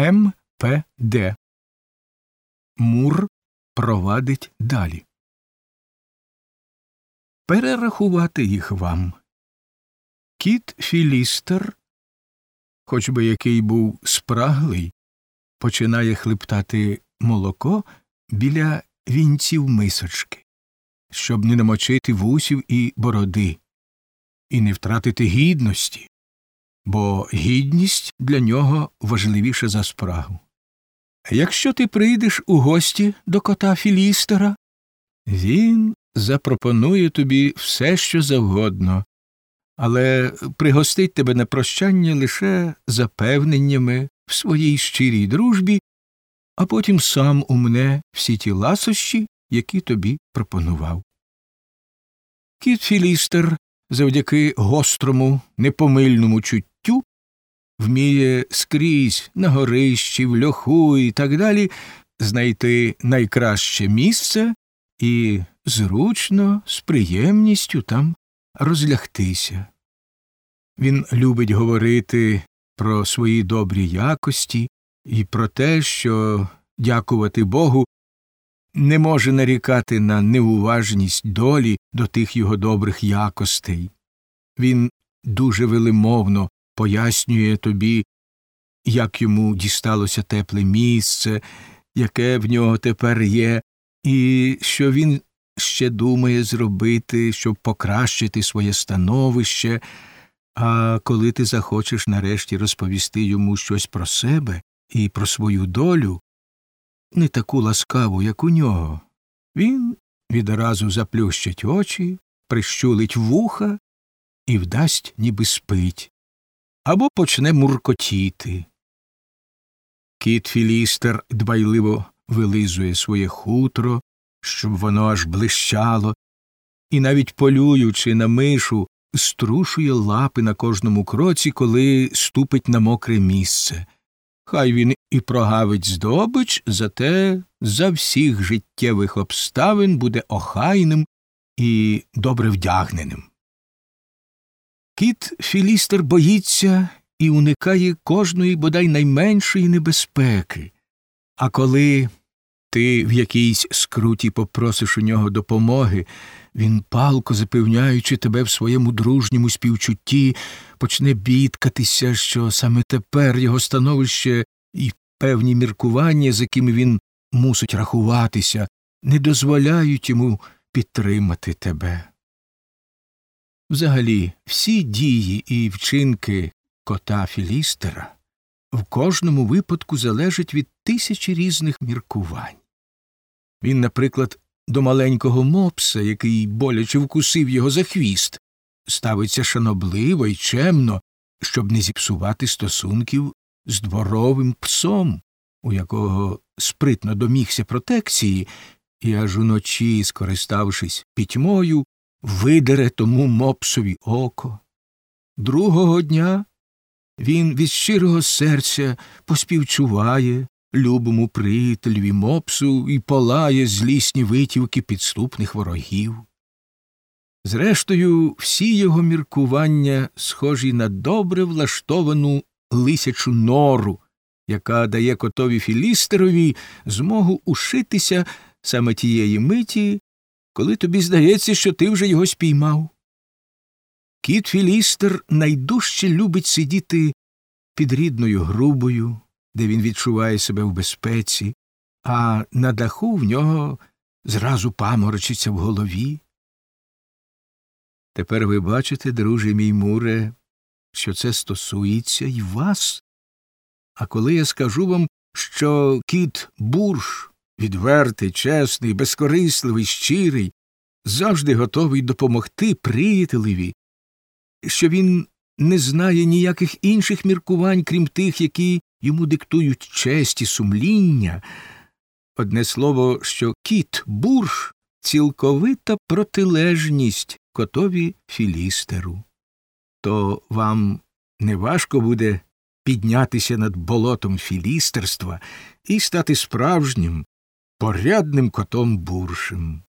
М.П.Д. Мур провадить далі. Перерахувати їх вам. Кіт Філістер, хоч би який був спраглий, починає хлептати молоко біля вінців мисочки, щоб не намочити вусів і бороди, і не втратити гідності, бо гідність для нього важливіша за спрагу. Якщо ти прийдеш у гості до кота Філістера, він запропонує тобі все, що завгодно, але пригостить тебе на прощання лише запевненнями в своїй щирій дружбі, а потім сам умне всі ті ласощі, які тобі пропонував. Кіт Філістер завдяки гострому, непомильному чуттю вміє скрізь на горищі, в льоху і так далі знайти найкраще місце і зручно, з приємністю там розлягтися. Він любить говорити про свої добрі якості і про те, що, дякувати Богу, не може нарікати на неуважність долі до тих його добрих якостей. Він дуже велимовно пояснює тобі, як йому дісталося тепле місце, яке в нього тепер є, і що він ще думає зробити, щоб покращити своє становище, а коли ти захочеш нарешті розповісти йому щось про себе і про свою долю, не таку ласкаву, як у нього, він відразу заплющить очі, прищулить вуха і вдасть, ніби спить, або почне муркотіти. Кіт Філістер дбайливо вилизує своє хутро, щоб воно аж блищало, і навіть полюючи на мишу, струшує лапи на кожному кроці, коли ступить на мокре місце. Хай він і прогавить здобич, зате за всіх життєвих обставин буде охайним і добре вдягненим. Кіт Філістер боїться і уникає кожної бодай найменшої небезпеки, а коли ти в якійсь скруті попросиш у нього допомоги, він, палко запевняючи тебе в своєму дружньому співчутті, почне бідкатися, що саме тепер його становище і певні міркування, з якими він мусить рахуватися, не дозволяють йому підтримати тебе. Взагалі, всі дії і вчинки кота Філістера в кожному випадку залежать від тисячі різних міркувань. Він, наприклад, до маленького мопса, який боляче вкусив його за хвіст, ставиться шанобливо й чемно, щоб не зіпсувати стосунків з дворовим псом, у якого спритно домігся протекції, і аж уночі, скориставшись пітьмою, видере тому мопсові око. Другого дня він від щирого серця поспівчуває любому приятелеві мопсу і полає злісні витівки підступних ворогів. Зрештою, всі його міркування схожі на добре влаштовану лисячу нору, яка дає котові філістерові змогу ушитися саме тієї миті, коли тобі здається, що ти вже його спіймав. Кіт Філістер найдужче любить сидіти під рідною грубою, де він відчуває себе в безпеці, а на даху в нього зразу паморочиться в голові. Тепер ви бачите, друже мій муре, що це стосується й вас. А коли я скажу вам, що кіт бурш, відвертий, чесний, безкорисливий, щирий, завжди готовий допомогти приятелеві, що він не знає ніяких інших міркувань, крім тих, які йому диктують честь і сумління, одне слово, що кіт бурш цілковита протилежність котові філістеру, то вам неважко буде піднятися над болотом філістерства і стати справжнім, порядним котом буршем.